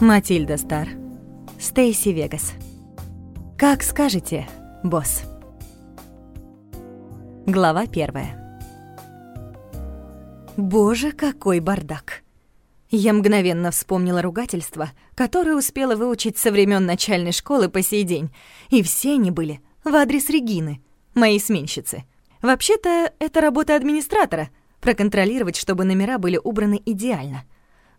Матильда Стар. Стейси Вегас. Как скажете, босс. Глава первая. Боже, какой бардак! Я мгновенно вспомнила ругательства, которые успела выучить со времен начальной школы по сей день, и все они были в адрес Регины, моей сменщицы. Вообще-то, это работа администратора — проконтролировать, чтобы номера были убраны идеально.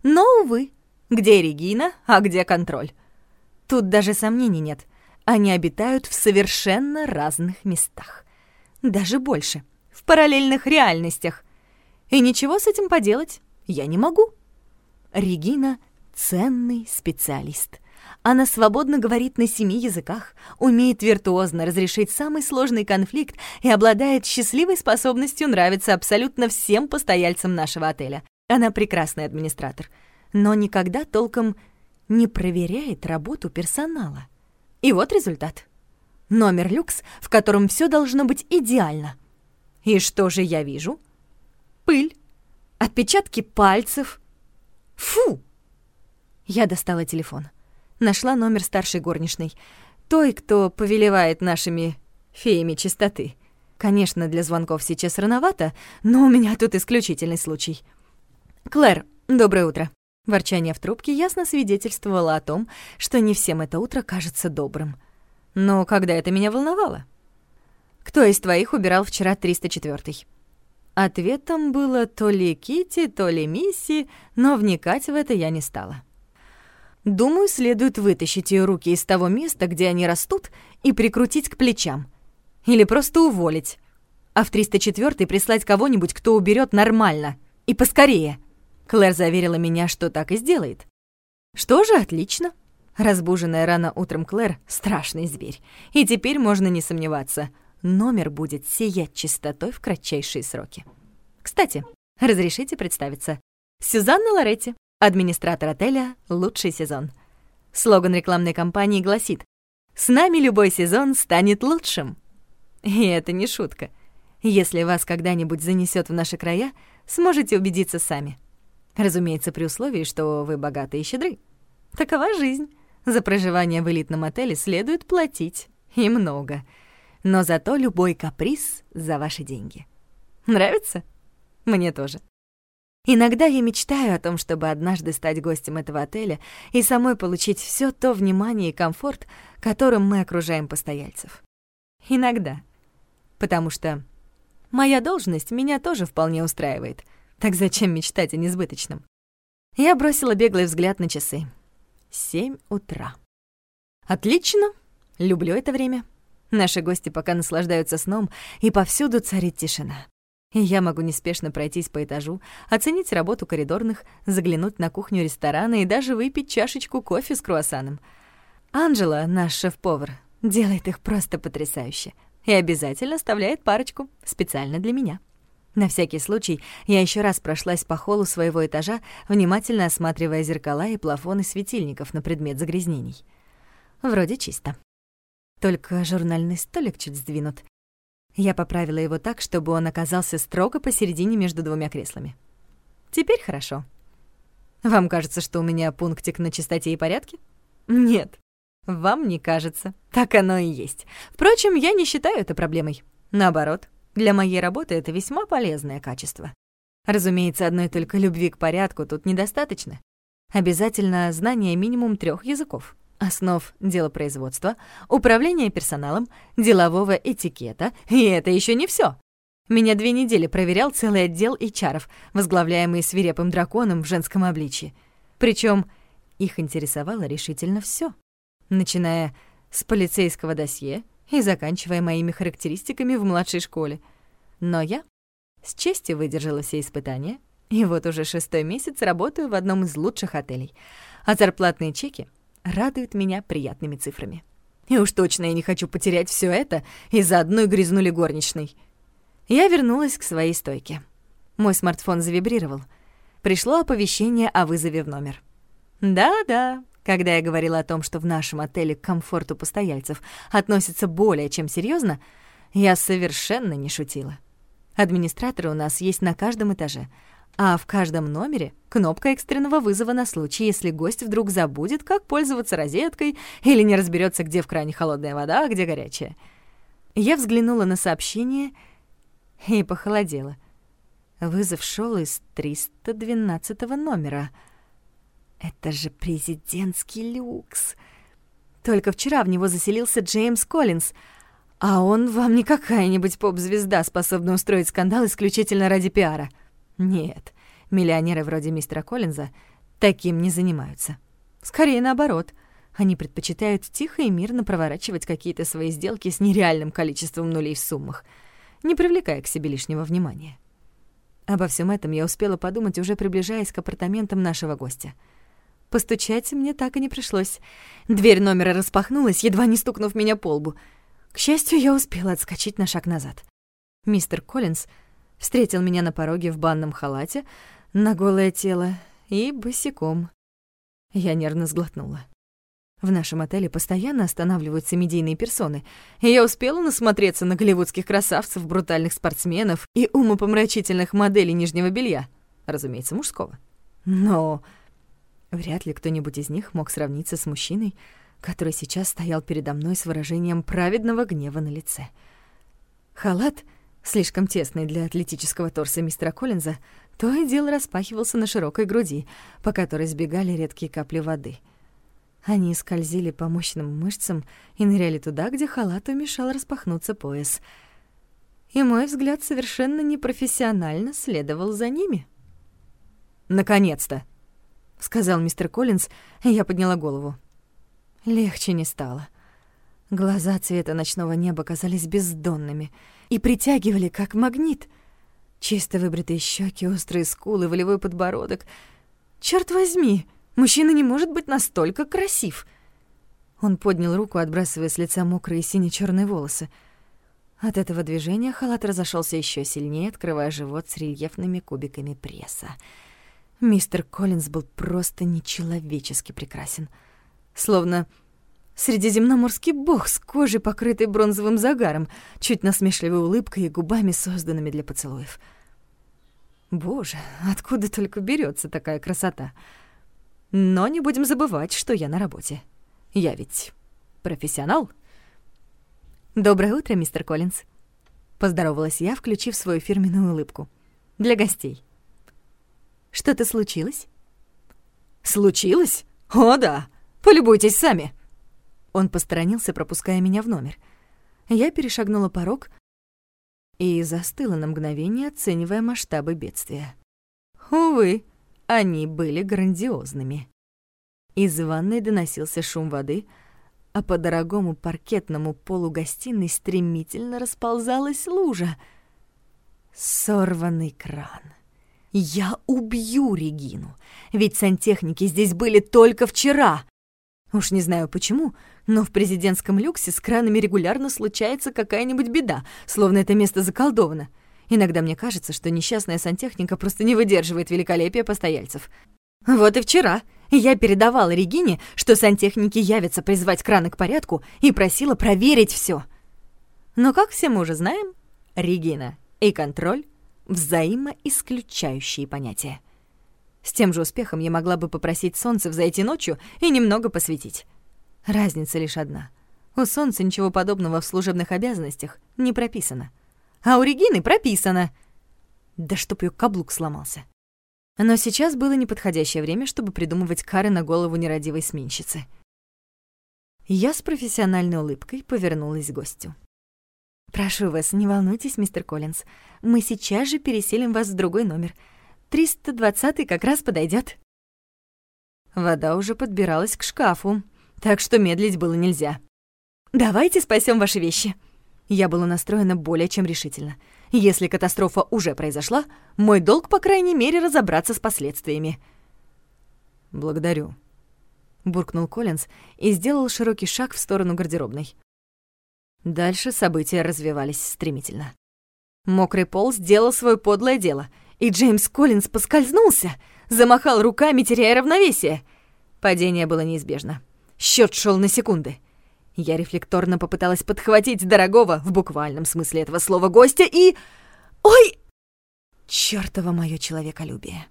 Но, увы, где Регина, а где контроль? Тут даже сомнений нет. Они обитают в совершенно разных местах. Даже больше, в параллельных реальностях. И ничего с этим поделать я не могу. Регина — ценный специалист. Она свободно говорит на семи языках, умеет виртуозно разрешить самый сложный конфликт и обладает счастливой способностью нравиться абсолютно всем постояльцам нашего отеля. Она прекрасный администратор, но никогда толком не проверяет работу персонала. И вот результат. Номер люкс, в котором все должно быть идеально. И что же я вижу? Пыль, отпечатки пальцев, Фу! Я достала телефон. Нашла номер старшей горничной. Той, кто повелевает нашими феями чистоты. Конечно, для звонков сейчас рановато, но у меня тут исключительный случай. «Клэр, доброе утро». Ворчание в трубке ясно свидетельствовало о том, что не всем это утро кажется добрым. Но когда это меня волновало? «Кто из твоих убирал вчера 304-й?» Ответом было то ли Кити, то ли Мисси, но вникать в это я не стала. Думаю, следует вытащить ее руки из того места, где они растут, и прикрутить к плечам. Или просто уволить. А в 304 прислать кого-нибудь, кто уберет нормально. И поскорее. Клэр заверила меня, что так и сделает. Что же, отлично. Разбуженная рано утром Клэр — страшный зверь. И теперь можно не сомневаться — номер будет сиять чистотой в кратчайшие сроки. Кстати, разрешите представиться. Сюзанна Лоретти, администратор отеля «Лучший сезон». Слоган рекламной кампании гласит «С нами любой сезон станет лучшим». И это не шутка. Если вас когда-нибудь занесет в наши края, сможете убедиться сами. Разумеется, при условии, что вы богаты и щедры. Такова жизнь. За проживание в элитном отеле следует платить. И много но зато любой каприз за ваши деньги. Нравится? Мне тоже. Иногда я мечтаю о том, чтобы однажды стать гостем этого отеля и самой получить все то внимание и комфорт, которым мы окружаем постояльцев. Иногда. Потому что моя должность меня тоже вполне устраивает. Так зачем мечтать о несбыточном? Я бросила беглый взгляд на часы. Семь утра. Отлично. Люблю это время. Наши гости пока наслаждаются сном, и повсюду царит тишина. И я могу неспешно пройтись по этажу, оценить работу коридорных, заглянуть на кухню ресторана и даже выпить чашечку кофе с круассаном. Анжела, наш шеф-повар, делает их просто потрясающе и обязательно оставляет парочку специально для меня. На всякий случай я еще раз прошлась по холлу своего этажа, внимательно осматривая зеркала и плафоны светильников на предмет загрязнений. Вроде чисто. Только журнальный столик чуть сдвинут. Я поправила его так, чтобы он оказался строго посередине между двумя креслами. Теперь хорошо. Вам кажется, что у меня пунктик на чистоте и порядке? Нет, вам не кажется. Так оно и есть. Впрочем, я не считаю это проблемой. Наоборот, для моей работы это весьма полезное качество. Разумеется, одной только любви к порядку тут недостаточно. Обязательно знание минимум трех языков основ делопроизводства, управления персоналом, делового этикета, и это еще не все. Меня две недели проверял целый отдел HR, возглавляемый свирепым драконом в женском обличье. Причем их интересовало решительно все, начиная с полицейского досье и заканчивая моими характеристиками в младшей школе. Но я с честью выдержала все испытания, и вот уже шестой месяц работаю в одном из лучших отелей, а зарплатные чеки радует меня приятными цифрами. И уж точно я не хочу потерять все это из-за одной грязнули горничной. Я вернулась к своей стойке. Мой смартфон завибрировал. Пришло оповещение о вызове в номер. Да-да, когда я говорила о том, что в нашем отеле к комфорту постояльцев относится более чем серьезно, я совершенно не шутила. Администраторы у нас есть на каждом этаже, а в каждом номере кнопка экстренного вызова на случай, если гость вдруг забудет, как пользоваться розеткой или не разберется, где в кране холодная вода, а где горячая. Я взглянула на сообщение и похолодела. Вызов шел из 312 номера. Это же президентский люкс. Только вчера в него заселился Джеймс Коллинз, а он вам не какая-нибудь поп-звезда, способная устроить скандал исключительно ради пиара. Нет, миллионеры вроде мистера Коллинза таким не занимаются. Скорее наоборот. Они предпочитают тихо и мирно проворачивать какие-то свои сделки с нереальным количеством нулей в суммах, не привлекая к себе лишнего внимания. Обо всем этом я успела подумать, уже приближаясь к апартаментам нашего гостя. Постучать мне так и не пришлось. Дверь номера распахнулась, едва не стукнув меня по лбу. К счастью, я успела отскочить на шаг назад. Мистер Коллинз встретил меня на пороге в банном халате, на голое тело и босиком. Я нервно сглотнула. В нашем отеле постоянно останавливаются медийные персоны, и я успела насмотреться на голливудских красавцев, брутальных спортсменов и умопомрачительных моделей нижнего белья, разумеется, мужского. Но вряд ли кто-нибудь из них мог сравниться с мужчиной, который сейчас стоял передо мной с выражением праведного гнева на лице. Халат — слишком тесный для атлетического торса мистера Коллинза, то и дело распахивался на широкой груди, по которой сбегали редкие капли воды. Они скользили по мощным мышцам и ныряли туда, где халату мешал распахнуться пояс. И мой взгляд совершенно непрофессионально следовал за ними. «Наконец-то!» — сказал мистер Коллинз, и я подняла голову. Легче не стало. Глаза цвета ночного неба казались бездонными — и притягивали, как магнит. Чисто выбритые щеки, острые скулы, волевой подбородок. Черт возьми, мужчина не может быть настолько красив. Он поднял руку, отбрасывая с лица мокрые сине черные волосы. От этого движения халат разошелся еще сильнее, открывая живот с рельефными кубиками пресса. Мистер Коллинз был просто нечеловечески прекрасен. Словно Средиземноморский бог с кожей, покрытой бронзовым загаром, чуть насмешливой улыбкой и губами, созданными для поцелуев. Боже, откуда только берется такая красота? Но не будем забывать, что я на работе. Я ведь профессионал. «Доброе утро, мистер Коллинз», — поздоровалась я, включив свою фирменную улыбку. «Для гостей». «Что-то случилось?» «Случилось? О, да! Полюбуйтесь сами!» Он посторонился, пропуская меня в номер. Я перешагнула порог и застыла на мгновение, оценивая масштабы бедствия. Увы, они были грандиозными. Из ванной доносился шум воды, а по дорогому паркетному полу гостиной стремительно расползалась лужа. Сорванный кран. Я убью Регину, ведь сантехники здесь были только вчера. Уж не знаю почему, но в президентском люксе с кранами регулярно случается какая-нибудь беда, словно это место заколдовано. Иногда мне кажется, что несчастная сантехника просто не выдерживает великолепия постояльцев. Вот и вчера я передавала Регине, что сантехники явятся призвать краны к порядку, и просила проверить все. Но, как все мы уже знаем, Регина и контроль — взаимоисключающие понятия. С тем же успехом я могла бы попросить солнце взойти ночью и немного посветить. Разница лишь одна. У солнца ничего подобного в служебных обязанностях не прописано. А у Регины прописано. Да чтоб её каблук сломался. Но сейчас было неподходящее время, чтобы придумывать кары на голову нерадивой сменщицы. Я с профессиональной улыбкой повернулась к гостю. «Прошу вас, не волнуйтесь, мистер Коллинз. Мы сейчас же переселим вас в другой номер — 320 как раз подойдет. Вода уже подбиралась к шкафу, так что медлить было нельзя. «Давайте спасем ваши вещи». Я была настроена более чем решительно. Если катастрофа уже произошла, мой долг, по крайней мере, разобраться с последствиями. «Благодарю», — буркнул Коллинз и сделал широкий шаг в сторону гардеробной. Дальше события развивались стремительно. Мокрый пол сделал свое подлое дело — и Джеймс Коллинз поскользнулся, замахал руками, теряя равновесие. Падение было неизбежно. Счет шел на секунды. Я рефлекторно попыталась подхватить дорогого, в буквальном смысле этого слова, гостя и... Ой! Чёртово моё человеколюбие.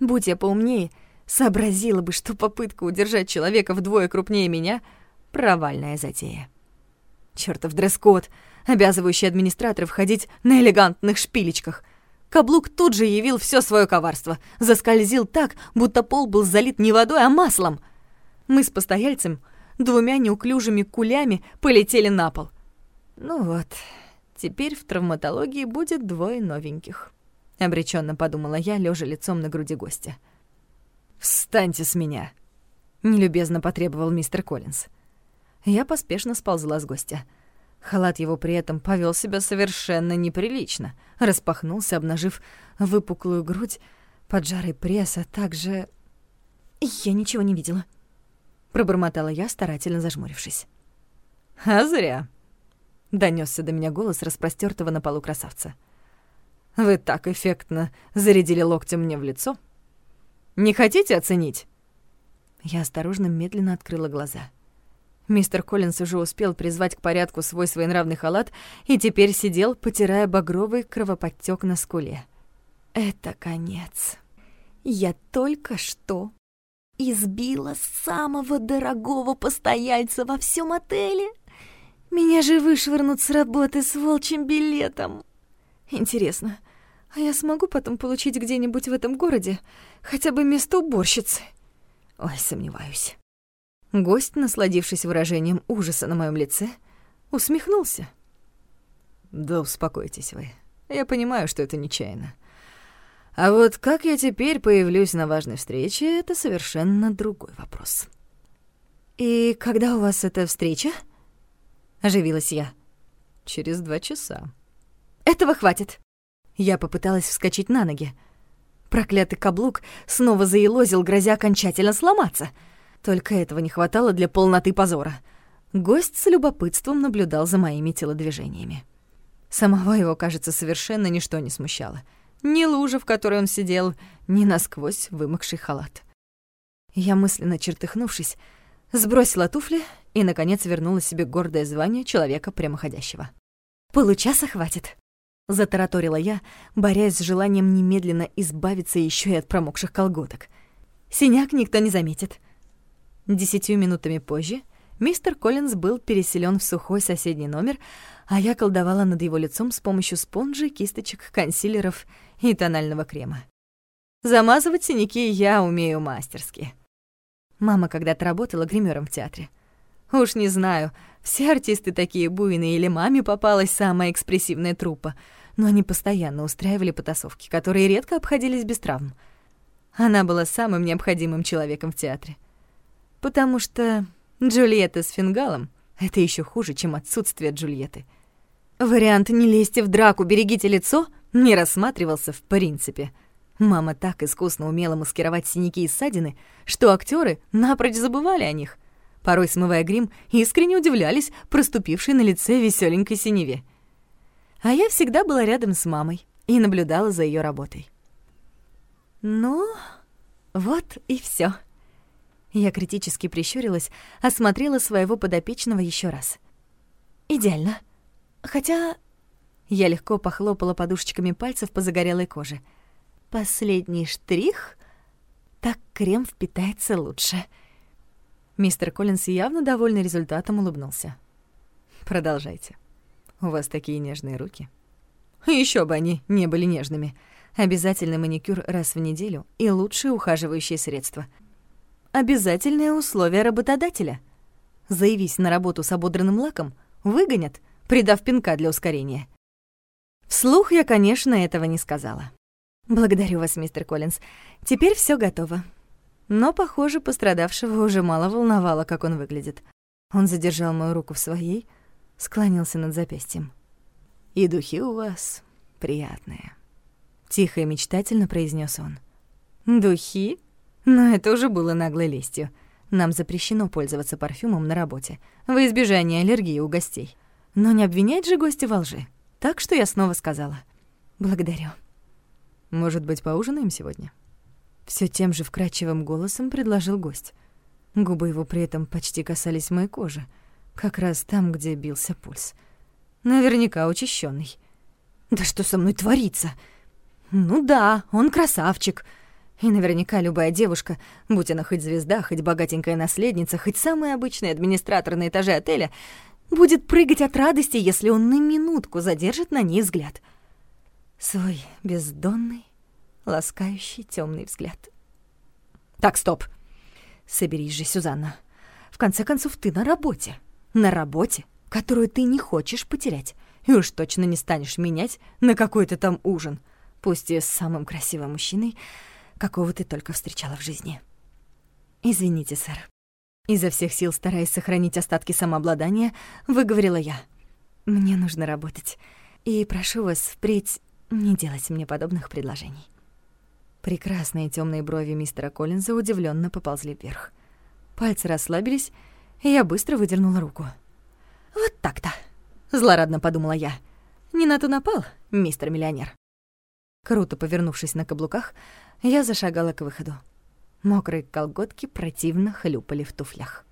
Будь я поумнее, сообразила бы, что попытка удержать человека вдвое крупнее меня — провальная затея. Чёртов дресс-код, обязывающий администраторов ходить на элегантных шпилечках. Каблук тут же явил всё своё коварство, заскользил так, будто пол был залит не водой, а маслом. Мы с постояльцем двумя неуклюжими кулями полетели на пол. Ну вот, теперь в травматологии будет двое новеньких. Обреченно подумала я, лежа лицом на груди гостя. «Встаньте с меня!» — нелюбезно потребовал мистер Коллинз. Я поспешно сползла с гостя. Халат его при этом повел себя совершенно неприлично, распахнулся, обнажив выпуклую грудь, поджарый пресс, а также... «Я ничего не видела», — пробормотала я, старательно зажмурившись. «А зря», — донесся до меня голос распростертого на полу красавца. «Вы так эффектно зарядили локтем мне в лицо. Не хотите оценить?» Я осторожно, медленно открыла глаза. Мистер Коллинс уже успел призвать к порядку свой своенравный халат и теперь сидел, потирая багровый кровоподтек на скуле. «Это конец. Я только что избила самого дорогого постояльца во всем отеле. Меня же вышвырнут с работы с волчьим билетом. Интересно, а я смогу потом получить где-нибудь в этом городе хотя бы место уборщицы? Ой, сомневаюсь. Гость, насладившись выражением ужаса на моем лице, усмехнулся. «Да успокойтесь вы. Я понимаю, что это нечаянно. А вот как я теперь появлюсь на важной встрече, это совершенно другой вопрос». «И когда у вас эта встреча?» — оживилась я. «Через два часа». «Этого хватит». Я попыталась вскочить на ноги. Проклятый каблук снова заелозил, грозя окончательно сломаться — только этого не хватало для полноты позора. Гость с любопытством наблюдал за моими телодвижениями. Самого его, кажется, совершенно ничто не смущало. Ни лужа, в которой он сидел, ни насквозь вымокший халат. Я, мысленно чертыхнувшись, сбросила туфли и, наконец, вернула себе гордое звание человека прямоходящего. «Получаса хватит», — затараторила я, борясь с желанием немедленно избавиться еще и от промокших колготок. «Синяк никто не заметит. Десятью минутами позже мистер Коллинз был переселен в сухой соседний номер, а я колдовала над его лицом с помощью спонжей, кисточек, консилеров и тонального крема. Замазывать синяки я умею мастерски. Мама когда-то работала гримером в театре. Уж не знаю, все артисты такие буйные или маме попалась самая экспрессивная труппа, но они постоянно устраивали потасовки, которые редко обходились без травм. Она была самым необходимым человеком в театре. Потому что Джульетта с фингалом — это еще хуже, чем отсутствие Джульетты. Вариант «не лезьте в драку, берегите лицо» не рассматривался в принципе. Мама так искусно умела маскировать синяки и ссадины, что актеры напрочь забывали о них. Порой, смывая грим, искренне удивлялись проступившей на лице веселенькой синеве. А я всегда была рядом с мамой и наблюдала за ее работой. Ну, вот и все. Я критически прищурилась, осмотрела своего подопечного еще раз. «Идеально. Хотя...» Я легко похлопала подушечками пальцев по загорелой коже. «Последний штрих? Так крем впитается лучше». Мистер Коллинс, явно довольный результатом, улыбнулся. «Продолжайте. У вас такие нежные руки». Еще бы они не были нежными. Обязательный маникюр раз в неделю и лучшие ухаживающие средства — обязательное условие работодателя. Заявись на работу с ободранным лаком, выгонят, придав пинка для ускорения. Вслух я, конечно, этого не сказала. Благодарю вас, мистер Коллинз. Теперь все готово. Но, похоже, пострадавшего уже мало волновало, как он выглядит. Он задержал мою руку в своей, склонился над запястьем. «И духи у вас приятные», — тихо и мечтательно произнес он. «Духи?» Но это уже было наглой лестью. Нам запрещено пользоваться парфюмом на работе, во избежание аллергии у гостей. Но не обвинять же гостя во лжи. Так что я снова сказала. «Благодарю». «Может быть, поужинаем сегодня?» Все тем же вкрадчивым голосом предложил гость. Губы его при этом почти касались моей кожи, как раз там, где бился пульс. Наверняка учащенный. «Да что со мной творится?» Ну да, он красавчик. И наверняка любая девушка, будь она хоть звезда, хоть богатенькая наследница, хоть самый обычный администратор на этаже отеля, будет прыгать от радости, если он на минутку задержит на ней взгляд. Свой бездонный, ласкающий темный взгляд. Так, стоп. Соберись же, Сюзанна. В конце концов, ты на работе. На работе, которую ты не хочешь потерять. И уж точно не станешь менять на какой-то там ужин, пусть и с самым красивым мужчиной, какого ты только встречала в жизни. Извините, сэр. Изо всех сил, стараясь сохранить остатки самообладания, выговорила я. Мне нужно работать. И прошу вас впредь не делать мне подобных предложений. Прекрасные темные брови мистера Коллинза удивленно поползли вверх. Пальцы расслабились, и я быстро выдернула руку. «Вот так-то», — злорадно подумала я. «Не на то напал, мистер миллионер». Круто повернувшись на каблуках, я зашагала к выходу. Мокрые колготки противно хлюпали в туфлях.